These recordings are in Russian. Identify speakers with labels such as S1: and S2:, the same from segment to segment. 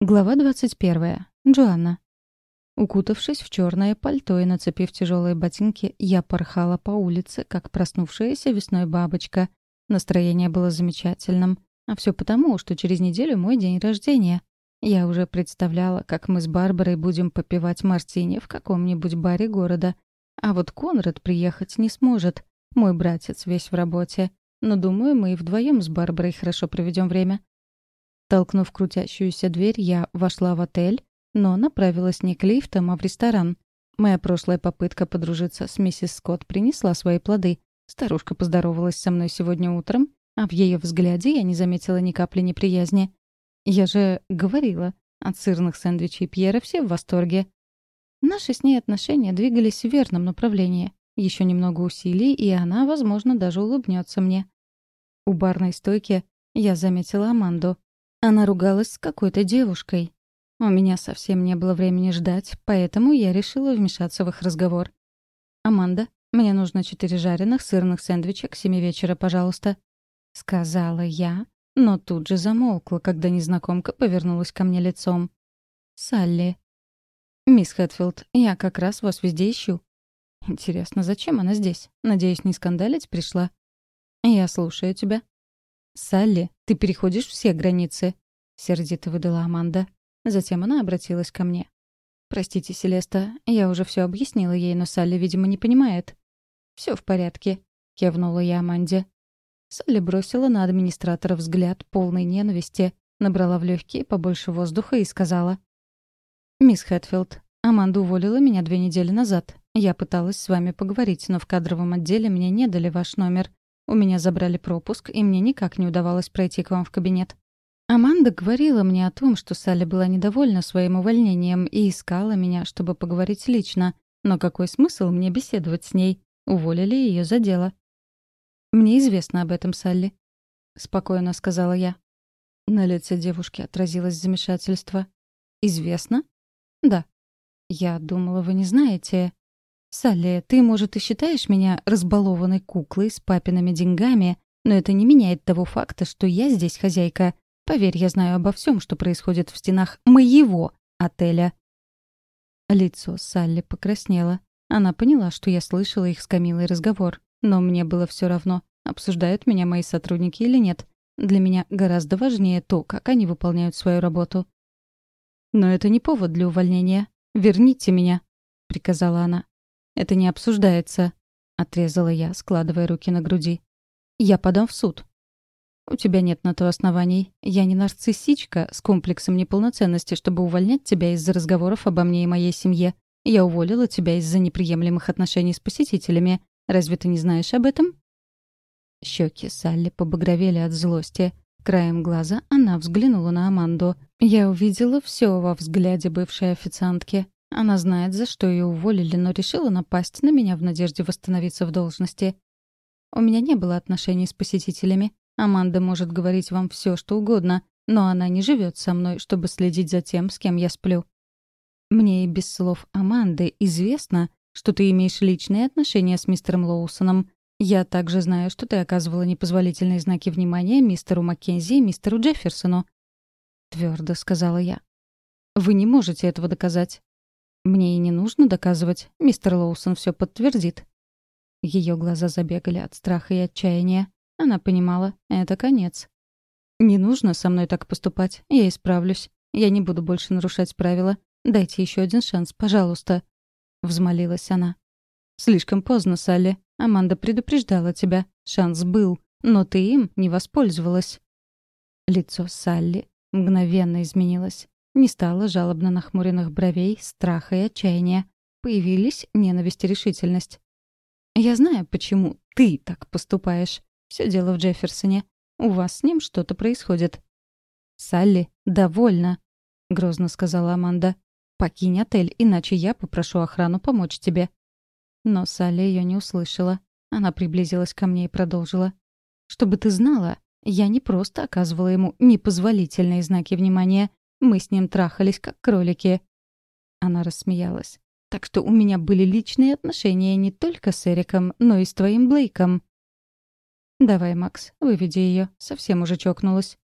S1: Глава 21. Джоанна. Укутавшись в черное пальто и нацепив тяжелые ботинки, я порхала по улице, как проснувшаяся весной бабочка. Настроение было замечательным. А все потому, что через неделю мой день рождения. Я уже представляла, как мы с Барбарой будем попивать мартини в каком-нибудь баре города. А вот Конрад приехать не сможет. Мой братец весь в работе. Но думаю, мы и вдвоем с Барбарой хорошо проведем время. Толкнув крутящуюся дверь, я вошла в отель, но направилась не к лифтам, а в ресторан. Моя прошлая попытка подружиться с миссис Скотт принесла свои плоды. Старушка поздоровалась со мной сегодня утром, а в ее взгляде я не заметила ни капли неприязни. Я же говорила, от сырных сэндвичей Пьера все в восторге. Наши с ней отношения двигались в верном направлении. Еще немного усилий, и она, возможно, даже улыбнется мне. У барной стойки я заметила Аманду. Она ругалась с какой-то девушкой. У меня совсем не было времени ждать, поэтому я решила вмешаться в их разговор. «Аманда, мне нужно четыре жареных сырных сэндвича к семи вечера, пожалуйста», — сказала я, но тут же замолкла, когда незнакомка повернулась ко мне лицом. «Салли». «Мисс Хэтфилд, я как раз вас везде ищу». «Интересно, зачем она здесь? Надеюсь, не скандалить пришла?» «Я слушаю тебя», «Салли, ты переходишь все границы», — сердито выдала Аманда. Затем она обратилась ко мне. «Простите, Селеста, я уже все объяснила ей, но Салли, видимо, не понимает». Все в порядке», — кивнула я Аманде. Салли бросила на администратора взгляд полной ненависти, набрала в легкие побольше воздуха и сказала. «Мисс Хэтфилд, Аманда уволила меня две недели назад. Я пыталась с вами поговорить, но в кадровом отделе мне не дали ваш номер. У меня забрали пропуск, и мне никак не удавалось пройти к вам в кабинет. Аманда говорила мне о том, что Салли была недовольна своим увольнением и искала меня, чтобы поговорить лично. Но какой смысл мне беседовать с ней? Уволили ее за дело. «Мне известно об этом, Салли», — спокойно сказала я. На лице девушки отразилось замешательство. «Известно?» «Да». «Я думала, вы не знаете...» «Салли, ты, может, и считаешь меня разбалованной куклой с папиными деньгами, но это не меняет того факта, что я здесь хозяйка. Поверь, я знаю обо всем, что происходит в стенах моего отеля». Лицо Салли покраснело. Она поняла, что я слышала их с Камилой разговор. Но мне было все равно, обсуждают меня мои сотрудники или нет. Для меня гораздо важнее то, как они выполняют свою работу. «Но это не повод для увольнения. Верните меня», — приказала она. Это не обсуждается», — отрезала я, складывая руки на груди. «Я подам в суд». «У тебя нет на то оснований. Я не нарциссичка с комплексом неполноценности, чтобы увольнять тебя из-за разговоров обо мне и моей семье. Я уволила тебя из-за неприемлемых отношений с посетителями. Разве ты не знаешь об этом?» Щеки Салли побагровели от злости. Краем глаза она взглянула на Аманду. Я увидела все во взгляде бывшей официантки. Она знает, за что ее уволили, но решила напасть на меня в надежде восстановиться в должности. У меня не было отношений с посетителями. Аманда может говорить вам все, что угодно, но она не живет со мной, чтобы следить за тем, с кем я сплю. Мне и без слов Аманды известно, что ты имеешь личные отношения с мистером Лоусоном. Я также знаю, что ты оказывала непозволительные знаки внимания мистеру Маккензи и мистеру Джефферсону. Твердо сказала я. Вы не можете этого доказать. Мне и не нужно доказывать, мистер Лоусон все подтвердит. Ее глаза забегали от страха и отчаяния. Она понимала, это конец. «Не нужно со мной так поступать, я исправлюсь. Я не буду больше нарушать правила. Дайте еще один шанс, пожалуйста», — взмолилась она. «Слишком поздно, Салли. Аманда предупреждала тебя. Шанс был, но ты им не воспользовалась». Лицо Салли мгновенно изменилось. Не стало жалобно нахмуренных бровей, страха и отчаяния. Появились ненависть и решительность. «Я знаю, почему ты так поступаешь. Все дело в Джефферсоне. У вас с ним что-то происходит». «Салли, довольно», — грозно сказала Аманда. «Покинь отель, иначе я попрошу охрану помочь тебе». Но Салли ее не услышала. Она приблизилась ко мне и продолжила. «Чтобы ты знала, я не просто оказывала ему непозволительные знаки внимания. Мы с ним трахались, как кролики». Она рассмеялась. «Так что у меня были личные отношения не только с Эриком, но и с твоим Блейком». «Давай, Макс, выведи ее. Совсем уже чокнулась».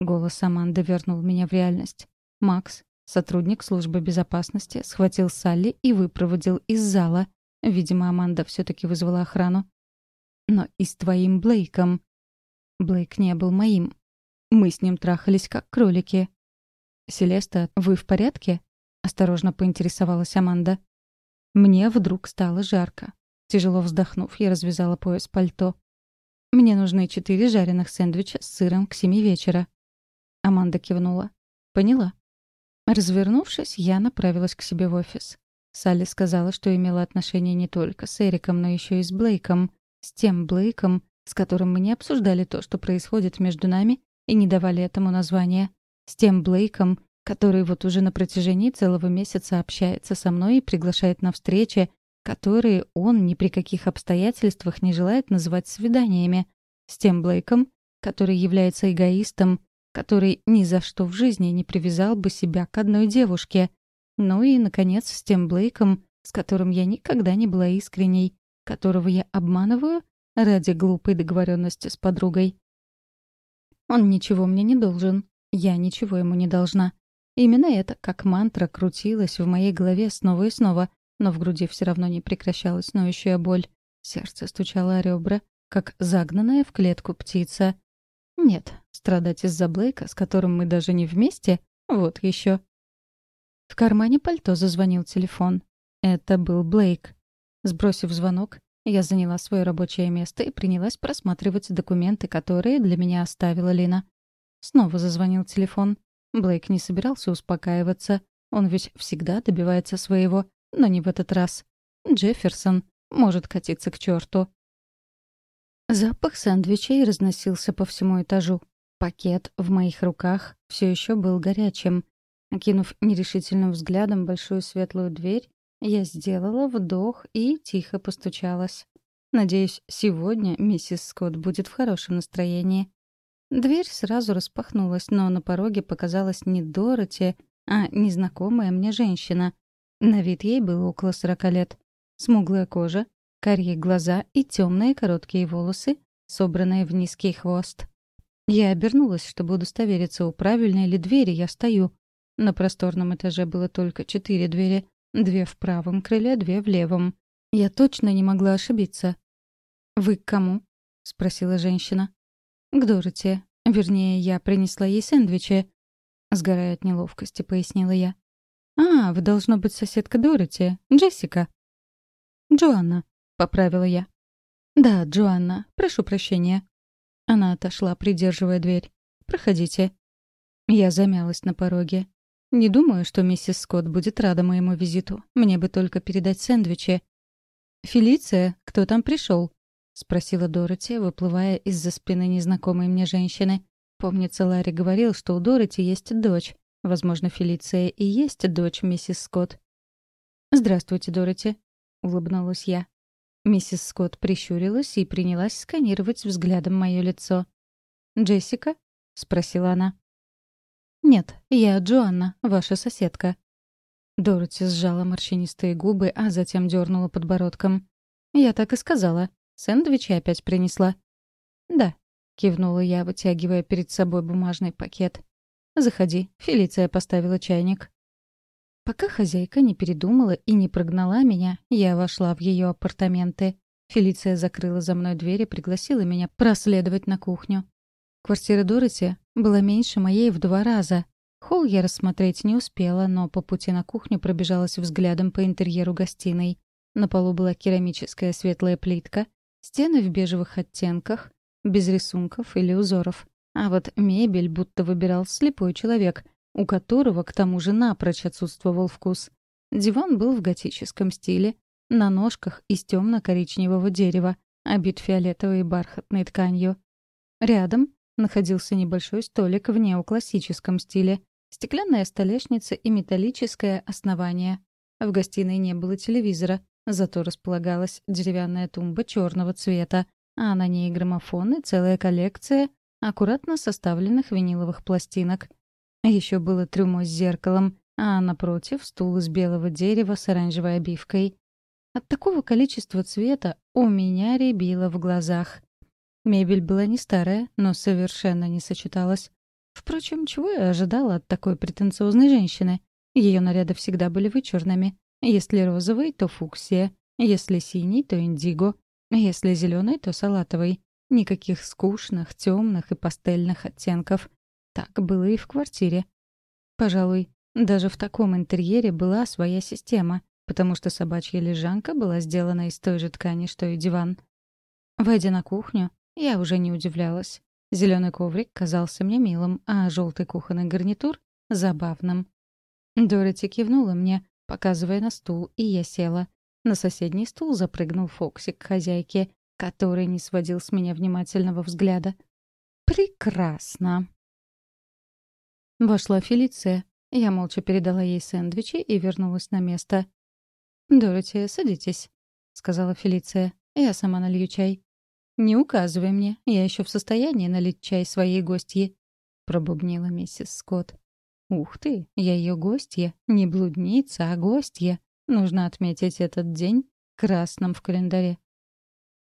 S1: Голос Аманды вернул меня в реальность. Макс, сотрудник службы безопасности, схватил Салли и выпроводил из зала. Видимо, Аманда все таки вызвала охрану. Но и с твоим Блейком. Блейк не был моим. Мы с ним трахались как кролики. «Селеста, вы в порядке?» — осторожно поинтересовалась Аманда. Мне вдруг стало жарко. Тяжело вздохнув, я развязала пояс пальто. «Мне нужны четыре жареных сэндвича с сыром к семи вечера». Аманда кивнула. «Поняла». Развернувшись, я направилась к себе в офис. Салли сказала, что имела отношение не только с Эриком, но еще и с Блейком. С тем Блейком, с которым мы не обсуждали то, что происходит между нами, и не давали этому названия. С тем Блейком, который вот уже на протяжении целого месяца общается со мной и приглашает на встречи, которые он ни при каких обстоятельствах не желает называть свиданиями. С тем Блейком, который является эгоистом, который ни за что в жизни не привязал бы себя к одной девушке. Ну и, наконец, с тем Блейком, с которым я никогда не была искренней, которого я обманываю ради глупой договоренности с подругой. Он ничего мне не должен, я ничего ему не должна. Именно это, как мантра, крутилось в моей голове снова и снова, но в груди все равно не прекращалась ноющая боль. Сердце стучало о ребра, как загнанная в клетку птица. Нет, страдать из-за Блейка, с которым мы даже не вместе, вот еще. В кармане пальто зазвонил телефон. Это был Блейк. Сбросив звонок, я заняла свое рабочее место и принялась просматривать документы, которые для меня оставила Лина. Снова зазвонил телефон. Блейк не собирался успокаиваться. Он ведь всегда добивается своего, но не в этот раз. Джефферсон может катиться к черту. Запах сэндвичей разносился по всему этажу. Пакет в моих руках все еще был горячим. Окинув нерешительным взглядом большую светлую дверь, я сделала вдох и тихо постучалась. Надеюсь, сегодня миссис Скотт будет в хорошем настроении. Дверь сразу распахнулась, но на пороге показалась не Дороти, а незнакомая мне женщина. На вид ей было около сорока лет. Смуглая кожа, карие глаза и темные короткие волосы, собранные в низкий хвост. Я обернулась, чтобы удостовериться, у правильной ли двери я стою. На просторном этаже было только четыре двери, Две в правом крыле, две в левом. Я точно не могла ошибиться. «Вы к кому?» — спросила женщина. «К Дороти. Вернее, я принесла ей сэндвичи». Сгорая от неловкости, пояснила я. «А, вы, должно быть, соседка Дороти. Джессика». «Джоанна», — поправила я. «Да, Джоанна. Прошу прощения». Она отошла, придерживая дверь. «Проходите». Я замялась на пороге. Не думаю, что миссис Скотт будет рада моему визиту. Мне бы только передать сэндвичи. «Фелиция, кто там пришел? Спросила Дороти, выплывая из-за спины незнакомой мне женщины. Помнится, Ларри говорил, что у Дороти есть дочь. Возможно, Фелиция и есть дочь миссис Скотт. «Здравствуйте, Дороти», — улыбнулась я. Миссис Скотт прищурилась и принялась сканировать взглядом мое лицо. «Джессика?» — спросила она. «Нет, я Джоанна, ваша соседка». Дороти сжала морщинистые губы, а затем дернула подбородком. «Я так и сказала. Сэндвичи опять принесла». «Да», — кивнула я, вытягивая перед собой бумажный пакет. «Заходи, Фелиция поставила чайник». Пока хозяйка не передумала и не прогнала меня, я вошла в ее апартаменты. Фелиция закрыла за мной дверь и пригласила меня проследовать на кухню. Квартира Дороти была меньше моей в два раза. Холл я рассмотреть не успела, но по пути на кухню пробежалась взглядом по интерьеру гостиной. На полу была керамическая светлая плитка, стены в бежевых оттенках, без рисунков или узоров. А вот мебель будто выбирал слепой человек, у которого к тому же напрочь отсутствовал вкус. Диван был в готическом стиле, на ножках из темно-коричневого дерева, обит фиолетовой бархатной тканью. Рядом находился небольшой столик в неоклассическом стиле, стеклянная столешница и металлическое основание. В гостиной не было телевизора, зато располагалась деревянная тумба черного цвета, а на ней граммофон и целая коллекция аккуратно составленных виниловых пластинок. Еще было трюмо с зеркалом, а напротив — стул из белого дерева с оранжевой обивкой. От такого количества цвета у меня рябило в глазах. Мебель была не старая, но совершенно не сочеталась. Впрочем, чего я ожидала от такой претенциозной женщины? Ее наряды всегда были вычурными. Если розовый, то фуксия. Если синий, то индиго. Если зеленый, то салатовый. Никаких скучных, темных и пастельных оттенков. Так было и в квартире. Пожалуй, даже в таком интерьере была своя система, потому что собачья лежанка была сделана из той же ткани, что и диван. Войдя на кухню, я уже не удивлялась. Зеленый коврик казался мне милым, а желтый кухонный гарнитур — забавным. Дороти кивнула мне, показывая на стул, и я села. На соседний стул запрыгнул Фоксик к хозяйке, который не сводил с меня внимательного взгляда. «Прекрасно!» Вошла Фелиция. Я молча передала ей сэндвичи и вернулась на место. «Дороти, садитесь», — сказала Фелиция. «Я сама налью чай». «Не указывай мне, я еще в состоянии налить чай своей гостье», — пробубнила миссис Скотт. «Ух ты, я ее гостья, не блудница, а гостья. Нужно отметить этот день красным в календаре».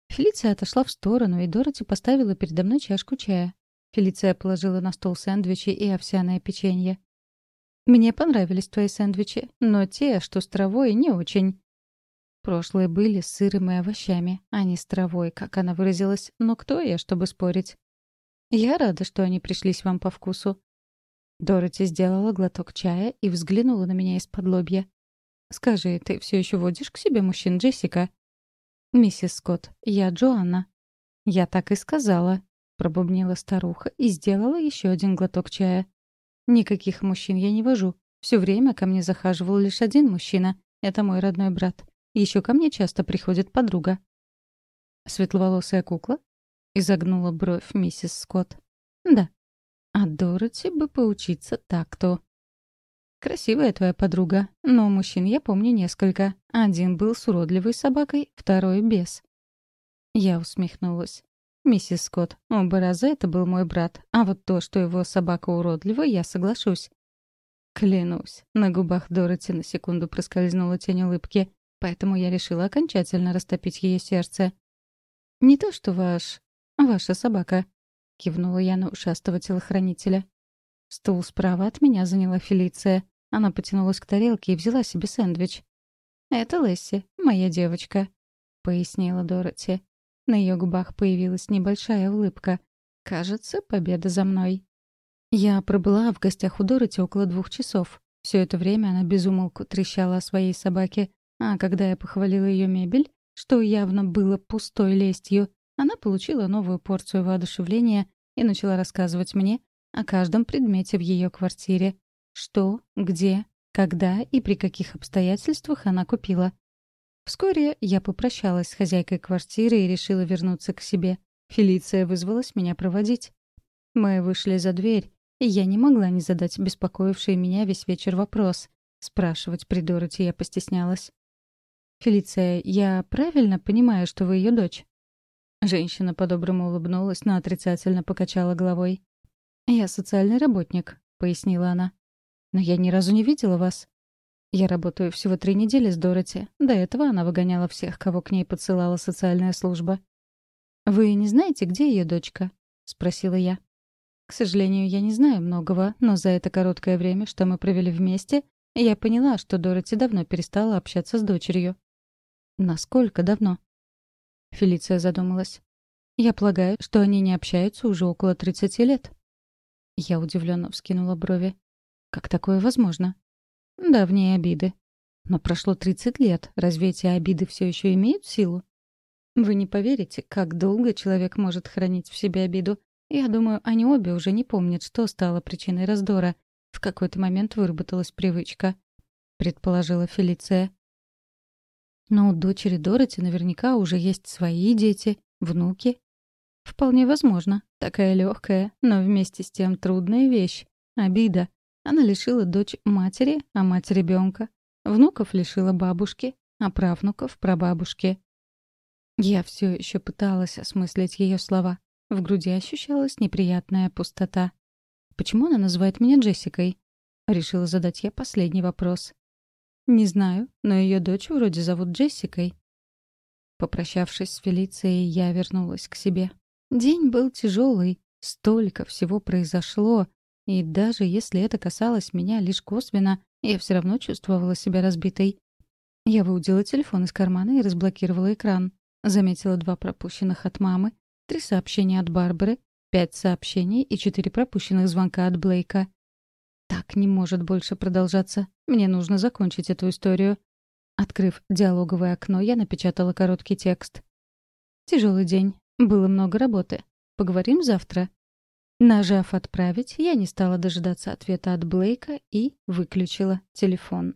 S1: Фелиция отошла в сторону, и Дороти поставила передо мной чашку чая. Фелиция положила на стол сэндвичи и овсяное печенье. «Мне понравились твои сэндвичи, но те, что с травой, не очень». Прошлые были с сыром и овощами, а не с травой, как она выразилась, но кто я, чтобы спорить? «Я рада, что они пришлись вам по вкусу». Дороти сделала глоток чая и взглянула на меня из-под лобья. «Скажи, ты все еще водишь к себе мужчин, Джессика?» «Миссис Скотт, я Джоанна». «Я так и сказала», — пробубнила старуха и сделала еще один глоток чая. «Никаких мужчин я не вожу. Все время ко мне захаживал лишь один мужчина. Это мой родной брат. Еще ко мне часто приходит подруга». «Светловолосая кукла?» — изогнула бровь миссис Скотт. «Да». «А Дороти бы поучиться так-то». «Красивая твоя подруга, но мужчин я помню несколько. Один был с уродливой собакой, второй — без». Я усмехнулась. «Миссис Скотт, оба раза это был мой брат, а вот то, что его собака уродлива, я соглашусь». Клянусь, на губах Дороти на секунду проскользнула тень улыбки, поэтому я решила окончательно растопить ее сердце. «Не то, что ваш... ваша собака», — кивнула я на ушастого телохранителя. Стул справа от меня заняла Фелиция. Она потянулась к тарелке и взяла себе сэндвич. «Это Лесси, моя девочка», — пояснила Дороти. На ее губах появилась небольшая улыбка. «Кажется, победа за мной». Я пробыла в гостях у Дороти около двух часов. Все это время она безумолку трещала о своей собаке, а когда я похвалила ее мебель, что явно было пустой лестью, она получила новую порцию воодушевления и начала рассказывать мне, о каждом предмете в ее квартире. Что, где, когда и при каких обстоятельствах она купила. Вскоре я попрощалась с хозяйкой квартиры и решила вернуться к себе. Фелиция вызвалась меня проводить. Мы вышли за дверь, и я не могла не задать беспокоивший меня весь вечер вопрос. Спрашивать при Дороти я постеснялась. «Фелиция, я правильно понимаю, что вы ее дочь?» Женщина по-доброму улыбнулась, но отрицательно покачала головой. «Я социальный работник», — пояснила она. «Но я ни разу не видела вас». «Я работаю всего три недели с Дороти. До этого она выгоняла всех, кого к ней подсылала социальная служба». «Вы не знаете, где ее дочка?» — спросила я. «К сожалению, я не знаю многого, но за это короткое время, что мы провели вместе, я поняла, что Дороти давно перестала общаться с дочерью». «Насколько давно?» Фелиция задумалась. «Я полагаю, что они не общаются уже около 30 лет». Я удивленно вскинула брови. Как такое возможно? Давние обиды. Но прошло 30 лет. Разве эти обиды все еще имеют силу? Вы не поверите, как долго человек может хранить в себе обиду. Я думаю, они обе уже не помнят, что стало причиной раздора. В какой-то момент выработалась привычка. Предположила Фелиция. Но у дочери Дороти наверняка уже есть свои дети, внуки. Вполне возможно. Такая легкая, но вместе с тем трудная вещь. Обида. Она лишила дочь матери, а мать ребенка. Внуков лишила бабушки, а правнуков — прабабушки. Я все еще пыталась осмыслить ее слова. В груди ощущалась неприятная пустота. «Почему она называет меня Джессикой?» Решила задать я последний вопрос. «Не знаю, но ее дочь вроде зовут Джессикой». Попрощавшись с Фелицией, я вернулась к себе. День был тяжелый, столько всего произошло, И даже если это касалось меня лишь косвенно, я все равно чувствовала себя разбитой. Я выудила телефон из кармана и разблокировала экран. Заметила два пропущенных от мамы, три сообщения от Барбары, пять сообщений и четыре пропущенных звонка от Блейка. Так не может больше продолжаться. Мне нужно закончить эту историю. Открыв диалоговое окно, я напечатала короткий текст. Тяжелый день. Было много работы. Поговорим завтра. Нажав «Отправить», я не стала дожидаться ответа от Блейка и выключила телефон.